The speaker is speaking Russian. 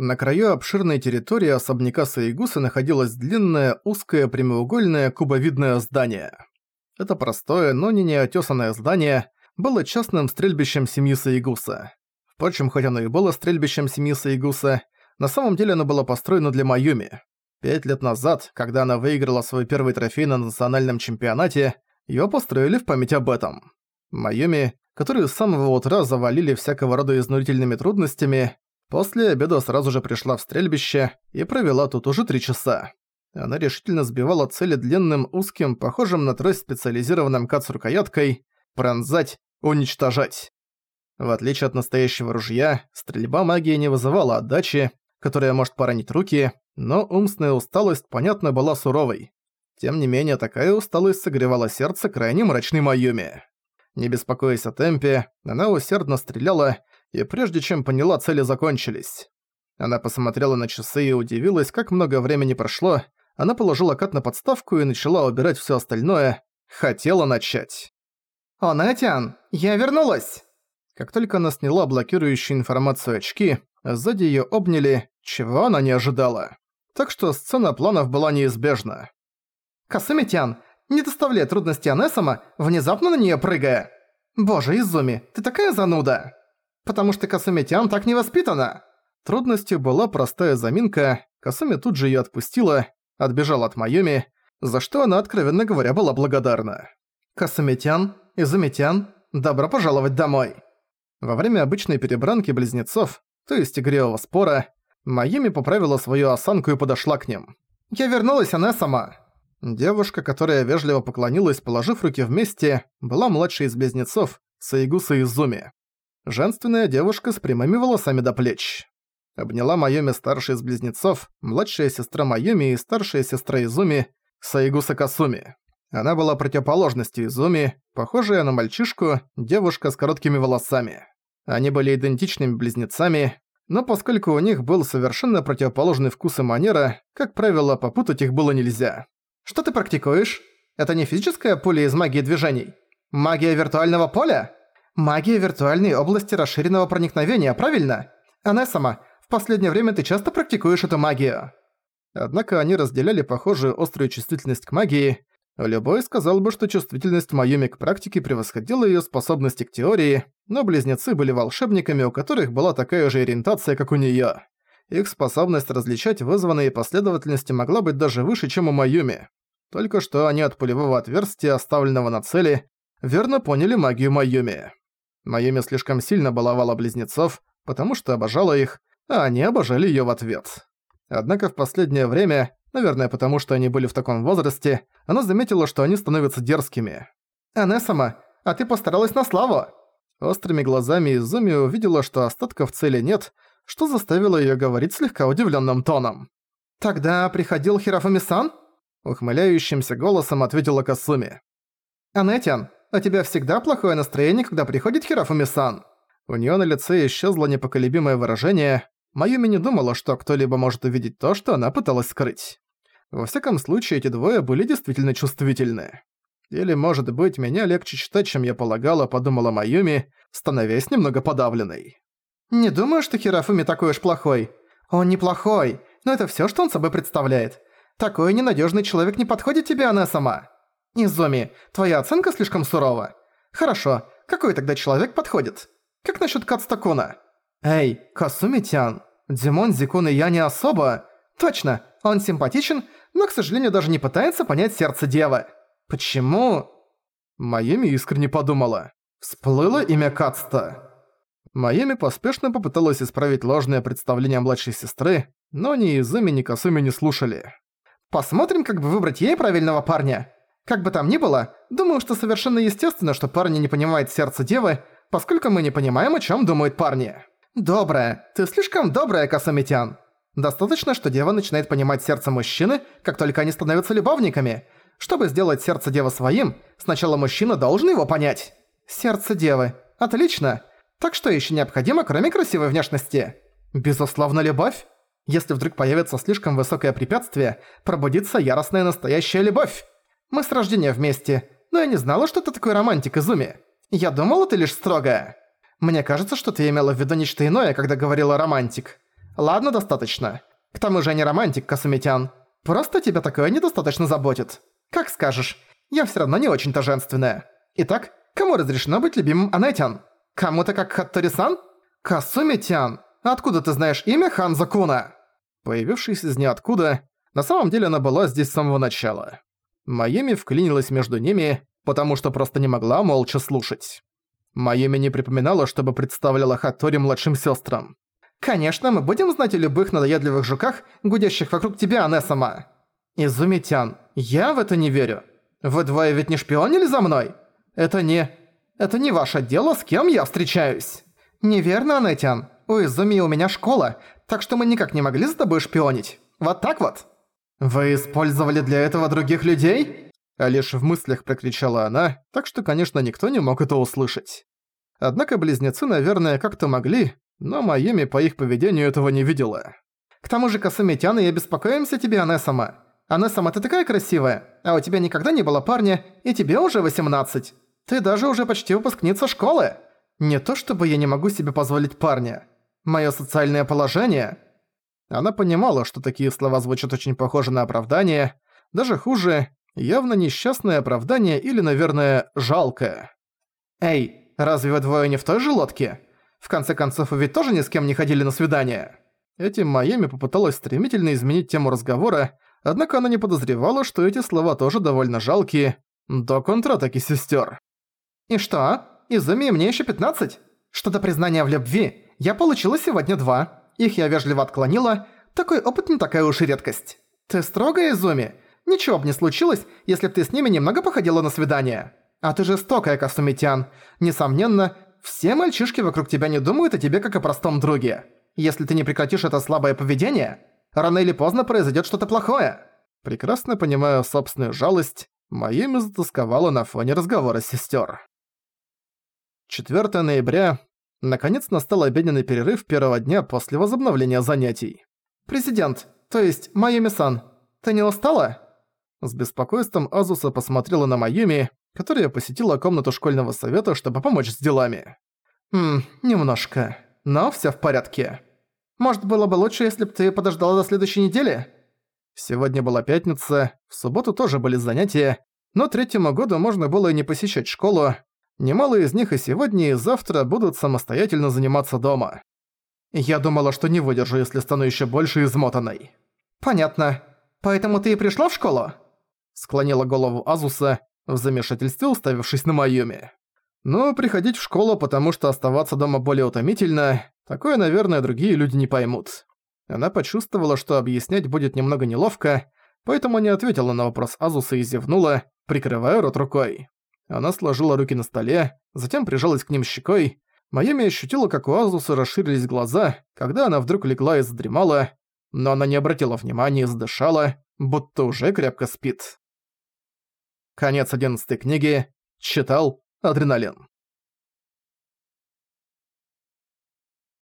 На краю обширной территории особняка Саигуса находилось длинное, узкое, прямоугольное, кубовидное здание. Это простое, но не неотесанное здание было частным стрельбищем семьи Саигуса. Впрочем, хоть оно и было стрельбищем семьи Саигуса, на самом деле оно было построено для Майюми. Пять лет назад, когда она выиграла свой первый трофей на национальном чемпионате, его построили в память об этом. Майюми, которую с самого утра завалили всякого рода изнурительными трудностями, после обеда сразу же пришла в стрельбище и провела тут уже три часа. Она решительно сбивала цели длинным, узким, похожим на трость специализированным кац-рукояткой, пронзать, уничтожать. В отличие от настоящего ружья, стрельба магии не вызывала отдачи, которая может поранить руки, но умственная усталость, понятно, была суровой. Тем не менее, такая усталость согревала сердце крайне мрачной Майюми. Не беспокоясь о темпе, она усердно стреляла, и прежде чем поняла, цели закончились. Она посмотрела на часы и удивилась, как много времени прошло. Она положила кат на подставку и начала убирать все остальное. Хотела начать. «О, Натян, я вернулась!» Как только она сняла блокирующую информацию очки, сзади её обняли, чего она не ожидала. Так что сцена планов была неизбежна. «Касумитян, не доставляй трудности Анесама, внезапно на неё прыгая. Боже, Изуми, ты такая зануда! Потому что Касумитян так не воспитана!» Трудностью была простая заминка, Касуми тут же её отпустила, отбежала от Майюми, за что она, откровенно говоря, была благодарна. «Касумитян, Изумитян, добро пожаловать домой!» Во время обычной перебранки близнецов, то есть игривого спора, Майюми поправила свою осанку и подошла к ним. «Я вернулась, она сама!» Девушка, которая вежливо поклонилась, положив руки вместе, была младшей из близнецов, Саигуса Изуми. Женственная девушка с прямыми волосами до плеч. Обняла Майюми старшая из близнецов, младшая сестра Майюми и старшая сестра Изуми, Саигуса Касуми. Она была противоположностью Изуми, похожая на мальчишку, девушка с короткими волосами. Они были идентичными близнецами, но поскольку у них был совершенно противоположный вкус и манера, как правило, попутать их было нельзя. «Что ты практикуешь? Это не физическая пуля из магии движений? Магия виртуального поля? Магия виртуальной области расширенного проникновения, правильно? Она сама, в последнее время ты часто практикуешь эту магию». Однако они разделяли похожую острую чувствительность к магии, Любой сказал бы, что чувствительность Майюми к практике превосходила её способности к теории, но близнецы были волшебниками, у которых была такая же ориентация, как у неё. Их способность различать вызванные последовательности могла быть даже выше, чем у Майюми. Только что они от пулевого отверстия, оставленного на цели, верно поняли магию Майюми. Майюми слишком сильно баловала близнецов, потому что обожала их, а они обожали её в ответ. Однако в последнее время Наверное, потому что они были в таком возрасте, она заметила, что они становятся дерзкими. «Анессама, а ты постаралась на славу!» Острыми глазами Изуми увидела, что остатков цели нет, что заставило её говорить слегка удивлённым тоном. «Тогда приходил Хирафуми-сан?» Ухмыляющимся голосом ответила Касуми. «Анетян, у тебя всегда плохое настроение, когда приходит Хирафуми-сан?» У неё на лице исчезло непоколебимое выражение, Майюми не думала, что кто-либо может увидеть то, что она пыталась скрыть. Во всяком случае, эти двое были действительно чувствительны. Или, может быть, меня легче читать, чем я полагала, подумала Майюми, становясь немного подавленной. «Не думаю, что Хирафуми такой уж плохой. Он неплохой, но это всё, что он собой представляет. Такой ненадёжный человек не подходит тебе, она сама. Изуми, твоя оценка слишком сурова. Хорошо, какой тогда человек подходит? Как насчёт Кацтакуна?» «Эй, Касуми-тян, Димон Зикун и я не особо...» «Точно, он симпатичен, но, к сожалению, даже не пытается понять сердце девы. Почему...» Майами искренне подумала. Всплыло имя Кацта. Майами поспешно попыталась исправить ложное представление младшей сестры, но ни Изуми, ни Касуми не слушали. «Посмотрим, как бы выбрать ей правильного парня. Как бы там ни было, думаю, что совершенно естественно, что парни не понимает сердце девы, поскольку мы не понимаем, о чем думают парни». «Добрая. Ты слишком добрая, Касамитян. Достаточно, что дева начинает понимать сердце мужчины, как только они становятся любовниками. Чтобы сделать сердце девы своим, сначала мужчина должен его понять. Сердце девы. Отлично. Так что еще необходимо, кроме красивой внешности? Безусловно, любовь. Если вдруг появится слишком высокое препятствие, пробудится яростная настоящая любовь. Мы с рождения вместе, но я не знала, что ты такой романтик, Изуми. Я думала, ты лишь строгая. Мне кажется, что ты имела в виду нечто иное, когда говорила «романтик». Ладно, достаточно. К тому же я не романтик, Касумитян. Просто тебя такое недостаточно заботит. Как скажешь. Я всё равно не очень-то женственная. Итак, кому разрешено быть любимым Анетян? Кому-то как Хаттори-сан? Касумитян, откуда ты знаешь имя Ханзо Куна? Появившись из ниоткуда, на самом деле она была здесь с самого начала. Майами вклинилась между ними, потому что просто не могла молча слушать. Майами не припоминала, чтобы представляла Хаттори младшим сестрам. «Конечно, мы будем знать о любых надоедливых жуках, гудящих вокруг тебя, Анесама!» «Изумитян, я в это не верю. Вы двое ведь не шпионили за мной? Это не... Это не ваше дело, с кем я встречаюсь!» «Неверно, Анетян. У Изуми у меня школа, так что мы никак не могли с тобой шпионить. Вот так вот!» «Вы использовали для этого других людей?» А лишь в мыслях прокричала она, так что, конечно, никто не мог это услышать. Однако близнецы, наверное, как-то могли, но Майами по их поведению этого не видела. «К тому же, Касумитян, я беспокоимся тебе, Анесама. Анесама, ты такая красивая, а у тебя никогда не было парня, и тебе уже 18. Ты даже уже почти выпускница школы. Не то чтобы я не могу себе позволить парня. Моё социальное положение...» Она понимала, что такие слова звучат очень похоже на оправдание, даже хуже, явно несчастное оправдание или, наверное, жалкое. «Эй, разве вы двое не в той же лодке? В конце концов, вы ведь тоже ни с кем не ходили на свидание?» Этим Майами попыталась стремительно изменить тему разговора, однако она не подозревала, что эти слова тоже довольно жалкие, до контратаки сестер. «И что? Изуми, мне еще 15? Что-то признание в любви. Я получила сегодня два. Их я вежливо отклонила. Такой опыт не такая уж и редкость. Ты строгая, Изуми? Ничего бы не случилось, если бы ты с ними немного походила на свидание. А ты жестокая, Касумитян. Несомненно, все мальчишки вокруг тебя не думают о тебе как о простом друге. Если ты не прекратишь это слабое поведение, рано или поздно произойдет что-то плохое. Прекрасно понимая собственную жалость, Майами затасковала на фоне разговора сестер. 4 ноября. Наконец настал обеденный перерыв первого дня после возобновления занятий. «Президент, то есть Майами-сан, ты не устала?» С беспокойством Азуса посмотрела на Майюми, которая посетила комнату школьного совета, чтобы помочь с делами. «Хм, немножко. Но всё в порядке. Может, было бы лучше, если бы ты подождала до следующей недели?» Сегодня была пятница, в субботу тоже были занятия, но третьему году можно было и не посещать школу. Немало из них и сегодня, и завтра будут самостоятельно заниматься дома. Я думала, что не выдержу, если стану ещё больше измотанной. «Понятно. Поэтому ты и пришла в школу?» Склонила голову Азуса, в замешательстве уставившись на Майюми. Но приходить в школу, потому что оставаться дома более утомительно, такое, наверное, другие люди не поймут. Она почувствовала, что объяснять будет немного неловко, поэтому не ответила на вопрос Азуса и зевнула, прикрывая рот рукой. Она сложила руки на столе, затем прижалась к ним щекой. Майами ощутила, как у Азуса расширились глаза, когда она вдруг легла и задремала, но она не обратила внимания и задышала, будто уже крепко спит. Конец 11 книги. Читал Адреналин.